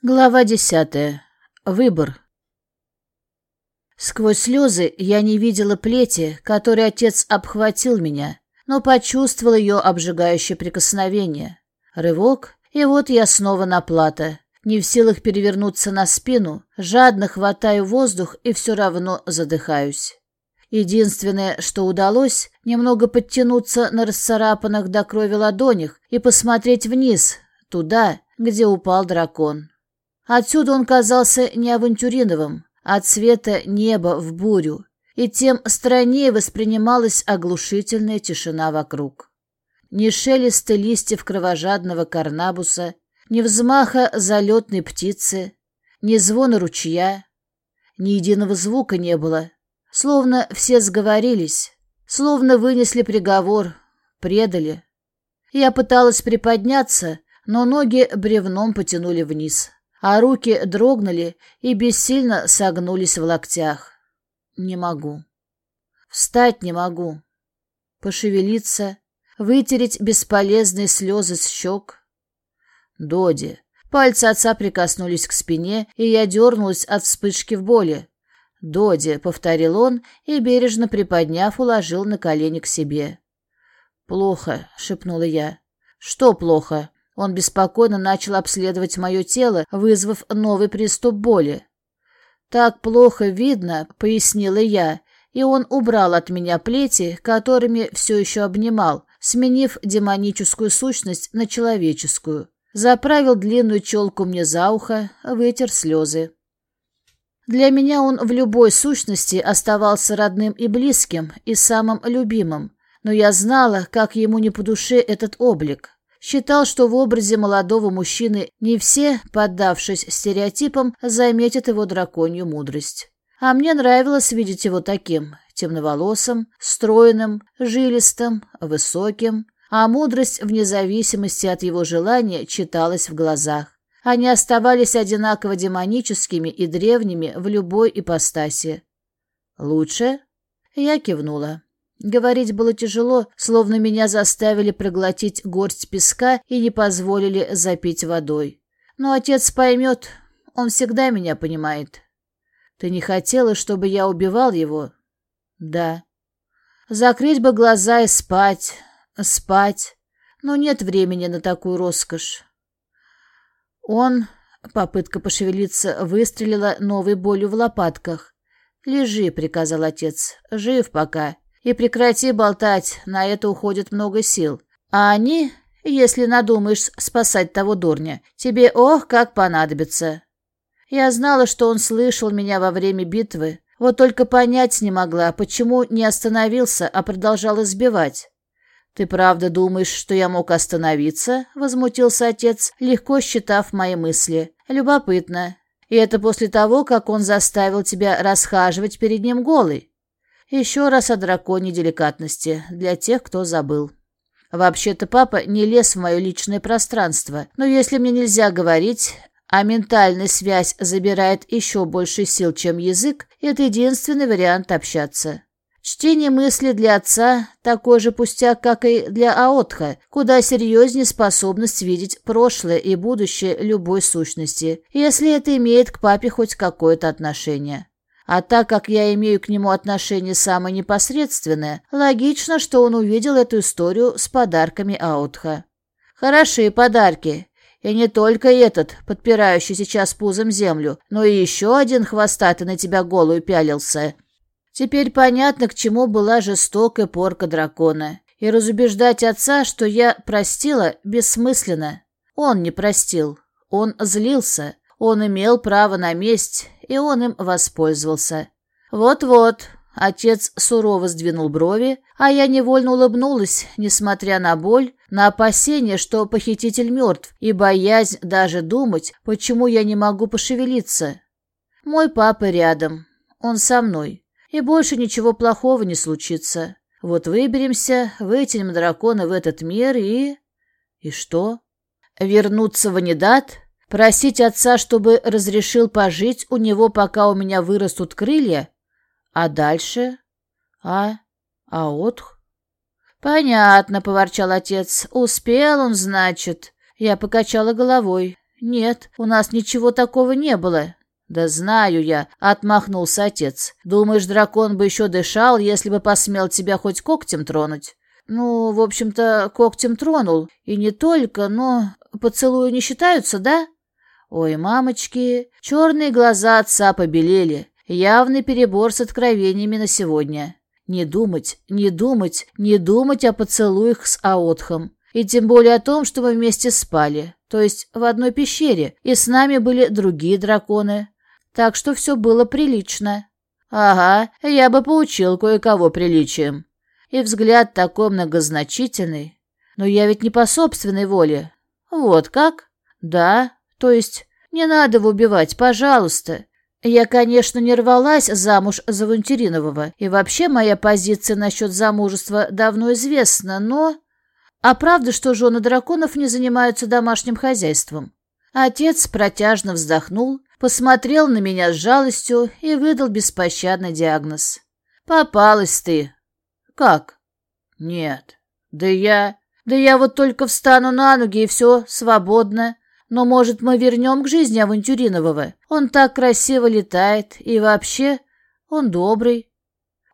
Глава десятая. Выбор. Сквозь слезы я не видела плети, которой отец обхватил меня, но почувствовал ее обжигающее прикосновение. Рывок, и вот я снова на плато. Не в силах перевернуться на спину, жадно хватаю воздух и все равно задыхаюсь. Единственное, что удалось, немного подтянуться на расцарапанных до крови ладонях и посмотреть вниз, туда, где упал дракон. Отсюда он казался не авантюриновым, а цвета неба в бурю, и тем страннее воспринималась оглушительная тишина вокруг. Ни шелеста листьев кровожадного карнабуса, ни взмаха залетной птицы, ни звона ручья, ни единого звука не было, словно все сговорились, словно вынесли приговор, предали. Я пыталась приподняться, но ноги бревном потянули вниз а руки дрогнули и бессильно согнулись в локтях. Не могу. Встать не могу. Пошевелиться, вытереть бесполезные слезы с щек. Доди. Пальцы отца прикоснулись к спине, и я дернулась от вспышки в боли. «Доди», — повторил он и, бережно приподняв, уложил на колени к себе. «Плохо», — шепнула я. «Что плохо?» Он беспокойно начал обследовать мое тело, вызвав новый приступ боли. «Так плохо видно», — пояснила я, и он убрал от меня плети, которыми все еще обнимал, сменив демоническую сущность на человеческую. Заправил длинную челку мне за ухо, вытер слезы. Для меня он в любой сущности оставался родным и близким, и самым любимым, но я знала, как ему не по душе этот облик. Считал, что в образе молодого мужчины не все, поддавшись стереотипам, заметят его драконью мудрость. А мне нравилось видеть его таким, темноволосым, стройным, жилистым, высоким, а мудрость вне зависимости от его желания читалась в глазах. Они оставались одинаково демоническими и древними в любой ипостаси. «Лучше?» Я кивнула. Говорить было тяжело, словно меня заставили проглотить горсть песка и не позволили запить водой. Но отец поймет, он всегда меня понимает. Ты не хотела, чтобы я убивал его? Да. Закрыть бы глаза и спать, спать. Но нет времени на такую роскошь. Он, попытка пошевелиться, выстрелила новой болью в лопатках. «Лежи», — приказал отец, — «жив пока». И прекрати болтать, на это уходит много сил. А они, если надумаешь спасать того дурня, тебе ох, как понадобится. Я знала, что он слышал меня во время битвы, вот только понять не могла, почему не остановился, а продолжал избивать. «Ты правда думаешь, что я мог остановиться?» — возмутился отец, легко считав мои мысли. «Любопытно. И это после того, как он заставил тебя расхаживать перед ним голый?» Еще раз о драконе деликатности, для тех, кто забыл. Вообще-то папа не лез в мое личное пространство, но если мне нельзя говорить, а ментальная связь забирает еще больше сил, чем язык, это единственный вариант общаться. Чтение мысли для отца – такой же пустяк, как и для Аотха, куда серьезнее способность видеть прошлое и будущее любой сущности, если это имеет к папе хоть какое-то отношение. А так как я имею к нему отношение самое непосредственное, логично, что он увидел эту историю с подарками Аутха. Хорошие подарки. И не только этот, подпирающий сейчас пузом землю, но и еще один хвостатый на тебя голую пялился. Теперь понятно, к чему была жестокая порка дракона. И разубеждать отца, что я простила, бессмысленно. Он не простил. Он злился. Он имел право на месть, и он им воспользовался. «Вот-вот», — отец сурово сдвинул брови, а я невольно улыбнулась, несмотря на боль, на опасение, что похититель мертв, и боязнь даже думать, почему я не могу пошевелиться. Мой папа рядом, он со мной, и больше ничего плохого не случится. Вот выберемся, вытянем дракона в этот мир и... И что? Вернуться в Анидат? Просить отца, чтобы разрешил пожить у него, пока у меня вырастут крылья? А дальше? А? А отх? Понятно, поворчал отец. Успел он, значит. Я покачала головой. Нет, у нас ничего такого не было. «Да знаю я», — отмахнулся отец. «Думаешь, дракон бы еще дышал, если бы посмел тебя хоть когтем тронуть?» «Ну, в общем-то, когтем тронул. И не только, но поцелуи не считаются, да?» Ой, мамочки, черные глаза отца побелели. Явный перебор с откровениями на сегодня. Не думать, не думать, не думать о поцелуях с Аотхом. И тем более о том, что мы вместе спали. То есть в одной пещере, и с нами были другие драконы. Так что все было прилично. Ага, я бы поучил кое-кого приличием. И взгляд такой многозначительный. Но я ведь не по собственной воле. Вот как? Да, то есть не надо его убивать, пожалуйста. Я, конечно, не рвалась замуж за Вантеринового, и вообще моя позиция насчет замужества давно известна, но... А правда, что жены драконов не занимаются домашним хозяйством? Отец протяжно вздохнул, посмотрел на меня с жалостью и выдал беспощадный диагноз. «Попалась ты». «Как?» «Нет». «Да я... Да я вот только встану на ноги, и все, свободно. Но, может, мы вернем к жизни Авантюринового? Он так красиво летает, и вообще он добрый.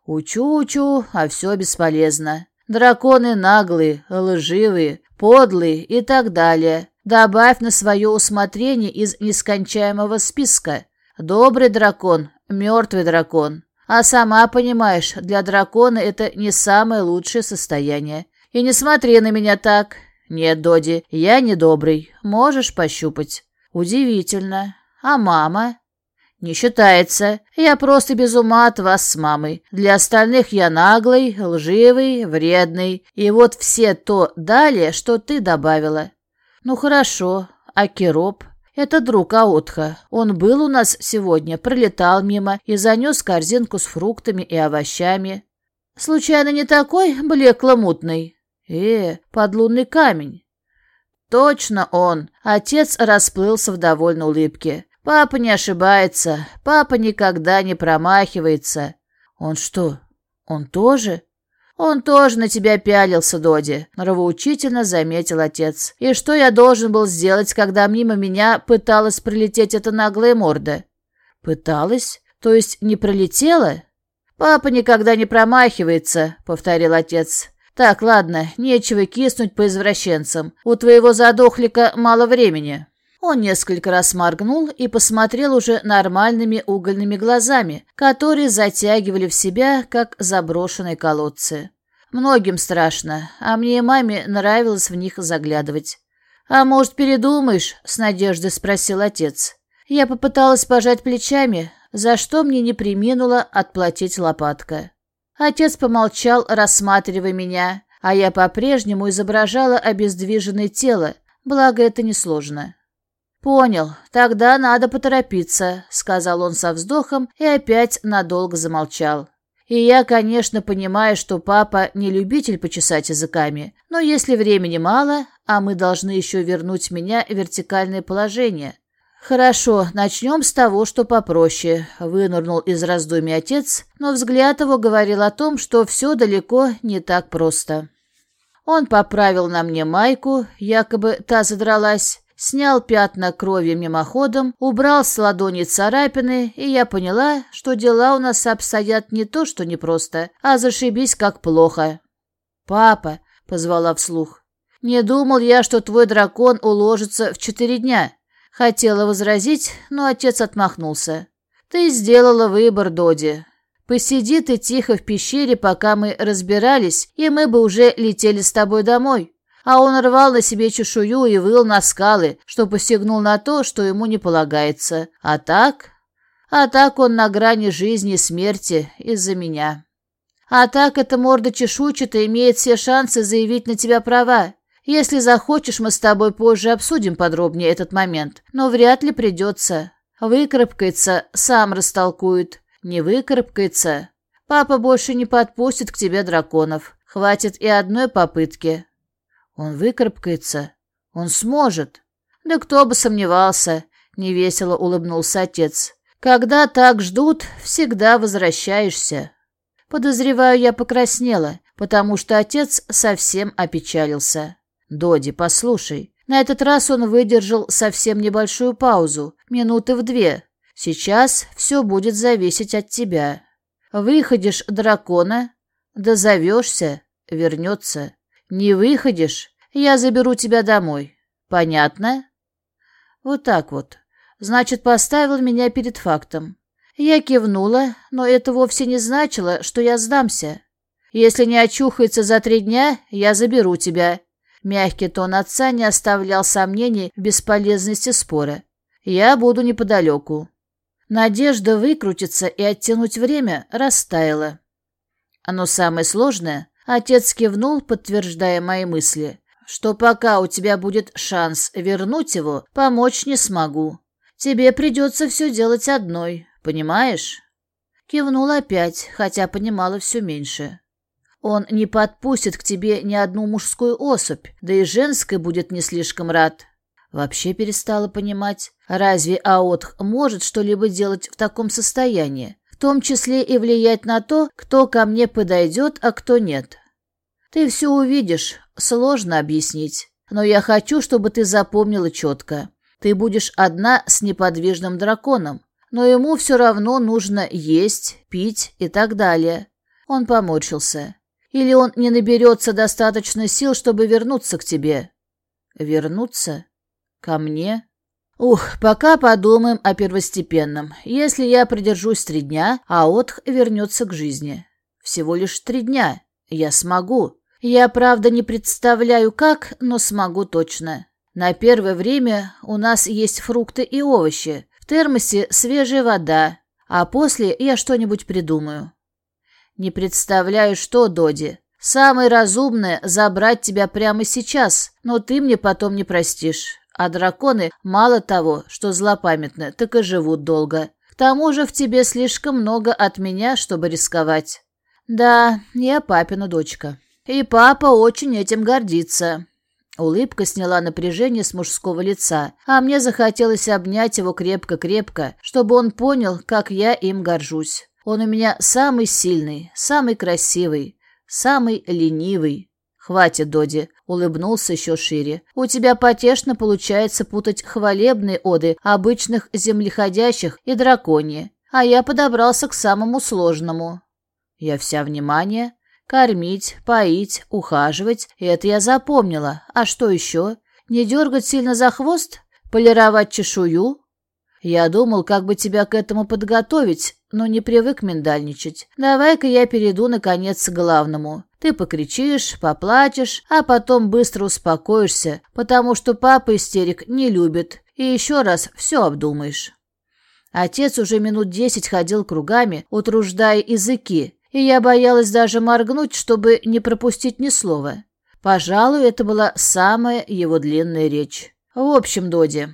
Учу-учу, а все бесполезно. Драконы наглые, лживые, подлые и так далее. Добавь на свое усмотрение из нескончаемого списка. Добрый дракон, мертвый дракон. А сама понимаешь, для дракона это не самое лучшее состояние. И не смотри на меня так. «Нет, Доди, я не добрый. Можешь пощупать». «Удивительно. А мама?» «Не считается. Я просто без ума от вас с мамой. Для остальных я наглый, лживый, вредный. И вот все то далее, что ты добавила». «Ну хорошо. А Кироп?» «Это друг Аутха. Он был у нас сегодня, пролетал мимо и занес корзинку с фруктами и овощами. Случайно не такой блекло-мутный?» «Э, подлунный камень!» «Точно он!» Отец расплылся в довольной улыбке. «Папа не ошибается. Папа никогда не промахивается». «Он что, он тоже?» «Он тоже на тебя пялился, Доди», — нравоучительно заметил отец. «И что я должен был сделать, когда мимо меня пыталась прилететь эта наглая морда?» «Пыталась? То есть не пролетела?» «Папа никогда не промахивается», — повторил отец. «Так, ладно, нечего киснуть по извращенцам. У твоего задохлика мало времени». Он несколько раз моргнул и посмотрел уже нормальными угольными глазами, которые затягивали в себя, как заброшенные колодцы. Многим страшно, а мне и маме нравилось в них заглядывать. «А может, передумаешь?» — с надеждой спросил отец. Я попыталась пожать плечами, за что мне не приминула отплатить лопатка. Отец помолчал, рассматривая меня, а я по-прежнему изображала обездвиженное тело, благо это несложно. «Понял, тогда надо поторопиться», — сказал он со вздохом и опять надолго замолчал. И я, конечно, понимаю, что папа не любитель почесать языками, но если времени мало, а мы должны еще вернуть меня в вертикальное положение, «Хорошо, начнем с того, что попроще», — вынырнул из раздумий отец, но взгляд его говорил о том, что все далеко не так просто. Он поправил на мне майку, якобы та задралась, снял пятна крови мимоходом, убрал с ладони царапины, и я поняла, что дела у нас обстоят не то, что непросто, а зашибись как плохо. «Папа», — позвала вслух, — «не думал я, что твой дракон уложится в четыре дня». Хотела возразить, но отец отмахнулся. «Ты сделала выбор, Доди. Посиди ты тихо в пещере, пока мы разбирались, и мы бы уже летели с тобой домой». А он рвал на себе чешую и выл на скалы, что посягнул на то, что ему не полагается. А так? А так он на грани жизни и смерти из-за меня. А так эта морда чешуйчатая имеет все шансы заявить на тебя права. Если захочешь, мы с тобой позже обсудим подробнее этот момент, но вряд ли придется. Выкарабкается, сам растолкует. Не выкарабкается. Папа больше не подпустит к тебе драконов. Хватит и одной попытки. Он выкарабкается. Он сможет. Да кто бы сомневался, невесело улыбнулся отец. Когда так ждут, всегда возвращаешься. Подозреваю, я покраснела, потому что отец совсем опечалился. «Доди, послушай, На этот раз он выдержал совсем небольшую паузу, минуты в две. Сейчас все будет зависеть от тебя. Выходишь дракона, дозовешься, вернется. Не выходишь, я заберу тебя домой. Понятно? Вот так вот. Значит, поставил меня перед фактом. Я кивнула, но это вовсе не значило, что я сдамся. Если не очухается за три дня, я заберу тебя. Мягкий тон отца не оставлял сомнений в бесполезности спора. Я буду неподалеку. Надежда выкрутиться и оттянуть время растаяла. Но самое сложное, отец кивнул, подтверждая мои мысли, что пока у тебя будет шанс вернуть его, помочь не смогу. Тебе придется все делать одной, понимаешь? Кивнул опять, хотя понимала все меньше. Он не подпустит к тебе ни одну мужскую особь, да и женской будет не слишком рад. Вообще перестала понимать, разве Аотх может что-либо делать в таком состоянии, в том числе и влиять на то, кто ко мне подойдет, а кто нет. Ты все увидишь, сложно объяснить, но я хочу, чтобы ты запомнила четко. Ты будешь одна с неподвижным драконом, но ему все равно нужно есть, пить и так далее. Он поморщился. Или он не наберется достаточно сил, чтобы вернуться к тебе? Вернуться? Ко мне? Ух, пока подумаем о первостепенном. Если я продержусь три дня, а Отх вернется к жизни. Всего лишь три дня. Я смогу. Я, правда, не представляю, как, но смогу точно. На первое время у нас есть фрукты и овощи. В термосе свежая вода. А после я что-нибудь придумаю. Не представляю, что, Доди. Самое разумное — забрать тебя прямо сейчас, но ты мне потом не простишь. А драконы мало того, что злопамятны, так и живут долго. К тому же в тебе слишком много от меня, чтобы рисковать. Да, я папина дочка. И папа очень этим гордится. Улыбка сняла напряжение с мужского лица, а мне захотелось обнять его крепко-крепко, чтобы он понял, как я им горжусь. Он у меня самый сильный, самый красивый, самый ленивый. Хватит, Доди, улыбнулся еще шире. У тебя потешно получается путать хвалебные оды обычных землеходящих и драконьи, а я подобрался к самому сложному. Я вся внимание. Кормить, поить, ухаживать — это я запомнила. А что еще? Не дергать сильно за хвост? Полировать чешую? Я думал, как бы тебя к этому подготовить, но не привык миндальничать. Давай-ка я перейду, наконец, к главному. Ты покричишь, поплачешь, а потом быстро успокоишься, потому что папа истерик не любит, и еще раз все обдумаешь. Отец уже минут десять ходил кругами, утруждая языки, и я боялась даже моргнуть, чтобы не пропустить ни слова. Пожалуй, это была самая его длинная речь. В общем, Доди,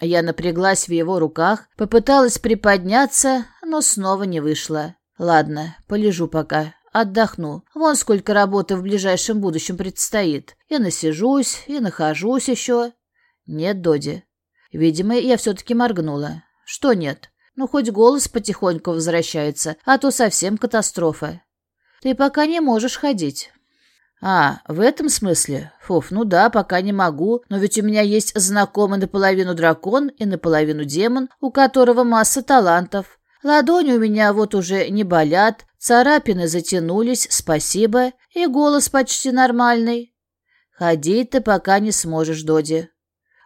я напряглась в его руках, попыталась приподняться, но снова не вышло. Ладно, полежу пока, отдохну. Вон сколько работы в ближайшем будущем предстоит. И насижусь, и нахожусь еще. Нет, Доди. Видимо, я все-таки моргнула. Что нет? Ну, хоть голос потихоньку возвращается, а то совсем катастрофа. Ты пока не можешь ходить. «А, в этом смысле? Фуф, ну да, пока не могу, но ведь у меня есть знакомый наполовину дракон и наполовину демон, у которого масса талантов. Ладони у меня вот уже не болят, царапины затянулись, спасибо, и голос почти нормальный. Ходить ты пока не сможешь, Доди».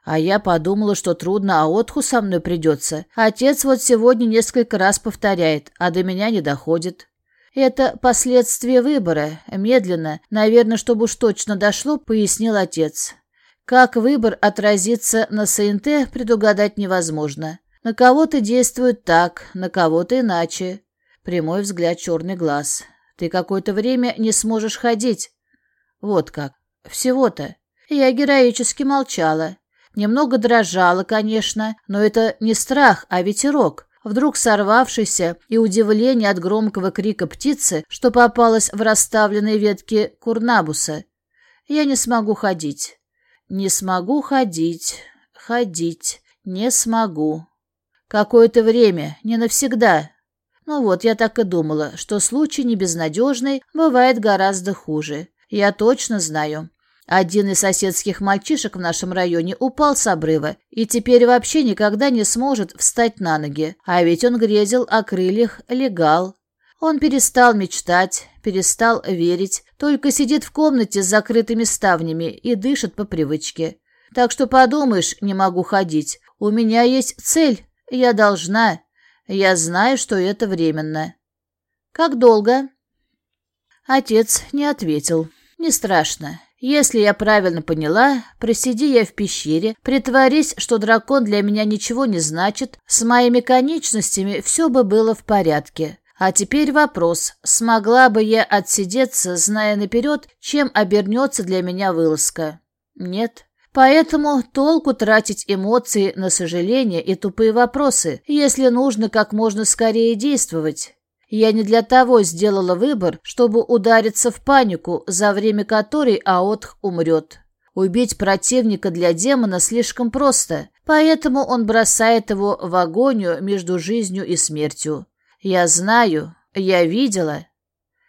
А я подумала, что трудно, а отху со мной придется. Отец вот сегодня несколько раз повторяет, а до меня не доходит. «Это последствия выбора. Медленно, наверное, чтобы уж точно дошло», — пояснил отец. «Как выбор отразится на СНТ, предугадать невозможно. На кого-то действует так, на кого-то иначе». Прямой взгляд черный глаз. «Ты какое-то время не сможешь ходить». «Вот как. Всего-то». Я героически молчала. Немного дрожала, конечно, но это не страх, а ветерок вдруг сорвавшийся, и удивление от громкого крика птицы, что попалась в расставленные ветки курнабуса. Я не смогу ходить. Не смогу ходить, ходить, не смогу. Какое-то время, не навсегда. Ну вот, я так и думала, что случай не безнадежный, бывает гораздо хуже. Я точно знаю. Один из соседских мальчишек в нашем районе упал с обрыва и теперь вообще никогда не сможет встать на ноги, а ведь он грезил о крыльях легал. Он перестал мечтать, перестал верить, только сидит в комнате с закрытыми ставнями и дышит по привычке. Так что подумаешь, не могу ходить. У меня есть цель, я должна. Я знаю, что это временно. Как долго? Отец не ответил. Не страшно. Если я правильно поняла, просиди я в пещере, притворись, что дракон для меня ничего не значит, с моими конечностями все бы было в порядке. А теперь вопрос, смогла бы я отсидеться, зная наперед, чем обернется для меня вылазка? Нет. Поэтому толку тратить эмоции на сожаления и тупые вопросы, если нужно как можно скорее действовать. Я не для того сделала выбор, чтобы удариться в панику, за время которой Аотх умрет. Убить противника для демона слишком просто, поэтому он бросает его в агонию между жизнью и смертью. Я знаю, я видела.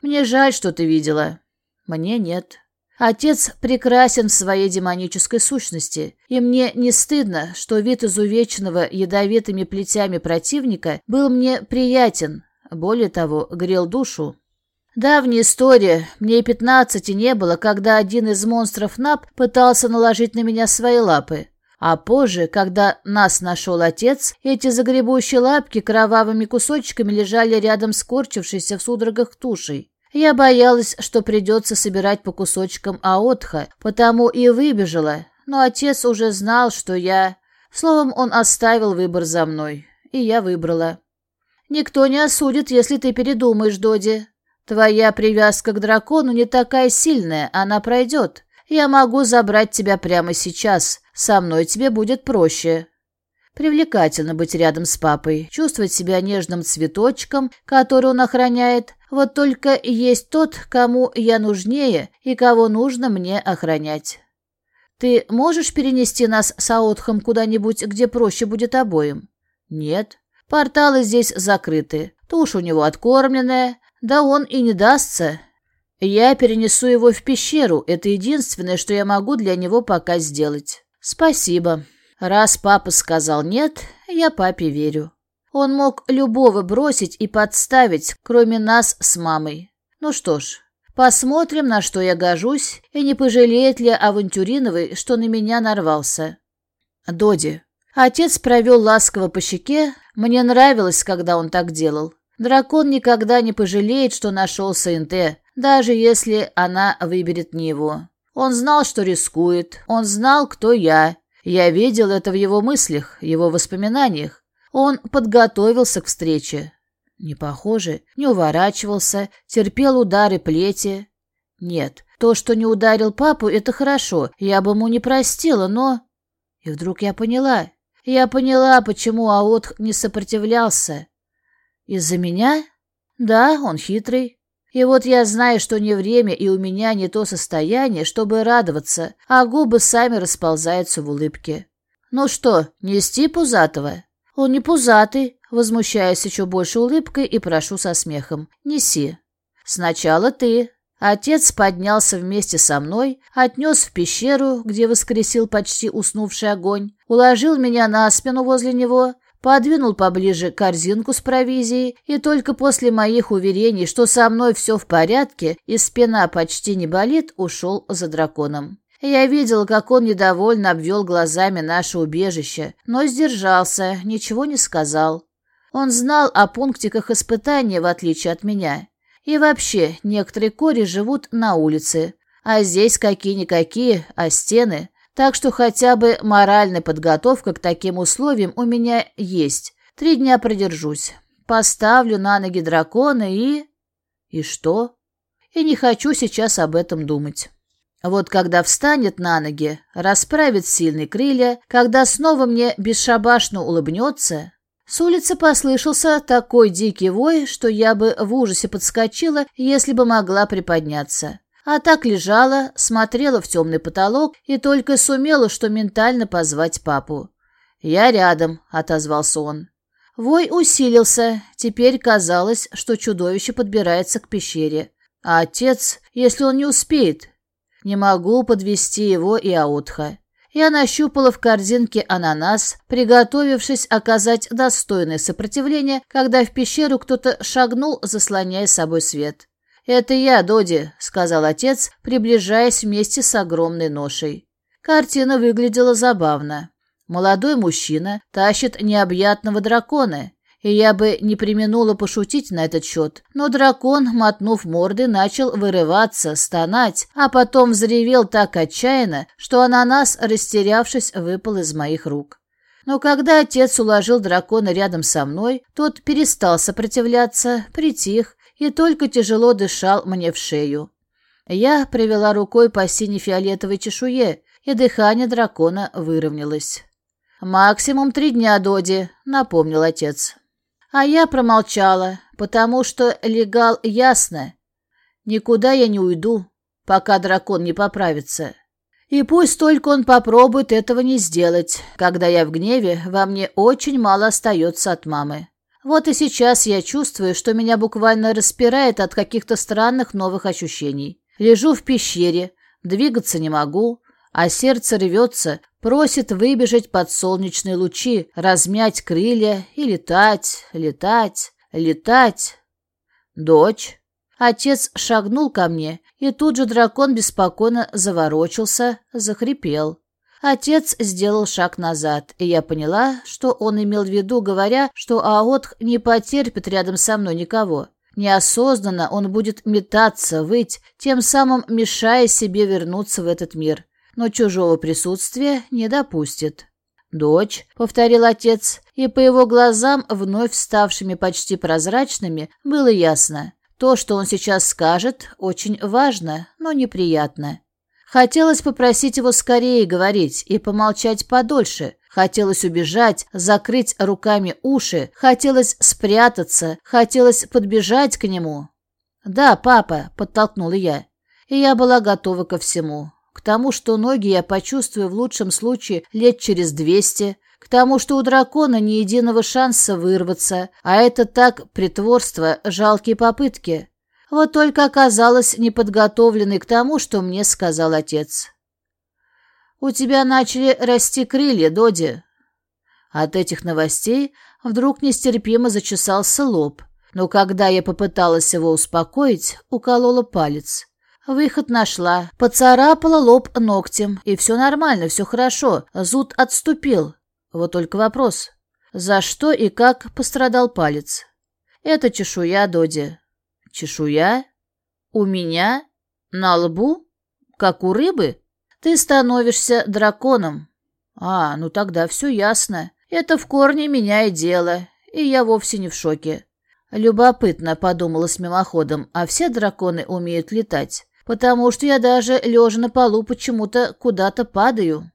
Мне жаль, что ты видела. Мне нет. Отец прекрасен в своей демонической сущности, и мне не стыдно, что вид изувеченного ядовитыми плетями противника был мне приятен, более того, грел душу. Давняя история, мне и пятнадцати не было, когда один из монстров НАП пытался наложить на меня свои лапы. А позже, когда нас нашел отец, эти загребущие лапки кровавыми кусочками лежали рядом с корчившейся в судорогах тушей. Я боялась, что придется собирать по кусочкам аотха, потому и выбежала, но отец уже знал, что я... Словом, он оставил выбор за мной, и я выбрала. Никто не осудит, если ты передумаешь, Доди. Твоя привязка к дракону не такая сильная, она пройдет. Я могу забрать тебя прямо сейчас. Со мной тебе будет проще. Привлекательно быть рядом с папой, чувствовать себя нежным цветочком, который он охраняет. Вот только есть тот, кому я нужнее и кого нужно мне охранять. Ты можешь перенести нас с Аутхом куда-нибудь, где проще будет обоим? Нет. Порталы здесь закрыты, тушь у него откормленная, да он и не дастся. Я перенесу его в пещеру, это единственное, что я могу для него пока сделать. Спасибо. Раз папа сказал нет, я папе верю. Он мог любого бросить и подставить, кроме нас с мамой. Ну что ж, посмотрим, на что я гожусь, и не пожалеет ли авантюриновый, что на меня нарвался. Доди, Отец провел ласково по щеке. Мне нравилось, когда он так делал. Дракон никогда не пожалеет, что нашел СНТ, даже если она выберет не его. Он знал, что рискует. Он знал, кто я. Я видел это в его мыслях, его воспоминаниях. Он подготовился к встрече. Не похоже, не уворачивался, терпел удары плети. Нет, то, что не ударил папу, это хорошо, я бы ему не простила, но... И вдруг я поняла, я поняла, почему Аот не сопротивлялся. Из-за меня? Да, он хитрый. И вот я знаю, что не время, и у меня не то состояние, чтобы радоваться, а губы сами расползаются в улыбке. Ну что, нести пузатого? Он не пузатый, возмущаясь еще больше улыбкой и прошу со смехом. Неси. Сначала ты. Отец поднялся вместе со мной, отнес в пещеру, где воскресил почти уснувший огонь, уложил меня на спину возле него, подвинул поближе корзинку с провизией, и только после моих уверений, что со мной все в порядке и спина почти не болит, ушел за драконом. Я видел, как он недовольно обвел глазами наше убежище, но сдержался, ничего не сказал. Он знал о пунктиках испытания, в отличие от меня. И вообще, некоторые кори живут на улице, а здесь какие-никакие, а стены. Так что хотя бы моральная подготовка к таким условиям у меня есть. Три дня продержусь. Поставлю на ноги дракона и... И что? И не хочу сейчас об этом думать. Вот когда встанет на ноги, расправит сильные крылья, когда снова мне бесшабашно улыбнется, с улицы послышался такой дикий вой, что я бы в ужасе подскочила, если бы могла приподняться. А так лежала, смотрела в темный потолок и только сумела, что ментально позвать папу. «Я рядом», — отозвался он. Вой усилился, теперь казалось, что чудовище подбирается к пещере. А отец, если он не успеет? Не могу подвести его и Аутха. Я нащупала в корзинке ананас, приготовившись оказать достойное сопротивление, когда в пещеру кто-то шагнул, заслоняя собой свет. «Это я, Доди», — сказал отец, приближаясь вместе с огромной ношей. Картина выглядела забавно. Молодой мужчина тащит необъятного дракона, и я бы не применула пошутить на этот счет, но дракон, мотнув морды, начал вырываться, стонать, а потом взревел так отчаянно, что ананас, растерявшись, выпал из моих рук. Но когда отец уложил дракона рядом со мной, тот перестал сопротивляться, притих и только тяжело дышал мне в шею. Я провела рукой по сине-фиолетовой чешуе, и дыхание дракона выровнялось. «Максимум три дня, Доди», — напомнил отец. А я промолчала, потому что легал ясно. Никуда я не уйду, пока дракон не поправится. И пусть только он попробует этого не сделать, когда я в гневе, во мне очень мало остается от мамы. Вот и сейчас я чувствую, что меня буквально распирает от каких-то странных новых ощущений. Лежу в пещере, двигаться не могу, а сердце рвется, просит выбежать под солнечные лучи, размять крылья и летать, летать, летать. Дочь. Отец шагнул ко мне, и тут же дракон беспокойно заворочился, захрипел. Отец сделал шаг назад, и я поняла, что он имел в виду, говоря, что Аотх не потерпит рядом со мной никого. Неосознанно он будет метаться, выть, тем самым мешая себе вернуться в этот мир но чужого присутствия не допустит. «Дочь», — повторил отец, и по его глазам, вновь ставшими почти прозрачными, было ясно. То, что он сейчас скажет, очень важно, но неприятно. Хотелось попросить его скорее говорить и помолчать подольше. Хотелось убежать, закрыть руками уши, хотелось спрятаться, хотелось подбежать к нему. «Да, папа», — подтолкнула я, и я была готова ко всему. К тому, что ноги я почувствую в лучшем случае лет через двести, к тому, что у дракона ни единого шанса вырваться, а это так притворство, жалкие попытки. Вот только оказалась неподготовленной к тому, что мне сказал отец. «У тебя начали расти крылья, Доди». От этих новостей вдруг нестерпимо зачесался лоб, но когда я попыталась его успокоить, уколола палец. Выход нашла. Поцарапала лоб ногтем. И все нормально, все хорошо. Зуд отступил. Вот только вопрос. За что и как пострадал палец? Это чешуя, Доди. Чешуя? У меня? На лбу? Как у рыбы? Ты становишься драконом. А, ну тогда все ясно. Это в корне меняет дело. И я вовсе не в шоке. Любопытно, подумала с мимоходом, а все драконы умеют летать потому что я даже, лежа на полу, почему-то куда-то падаю.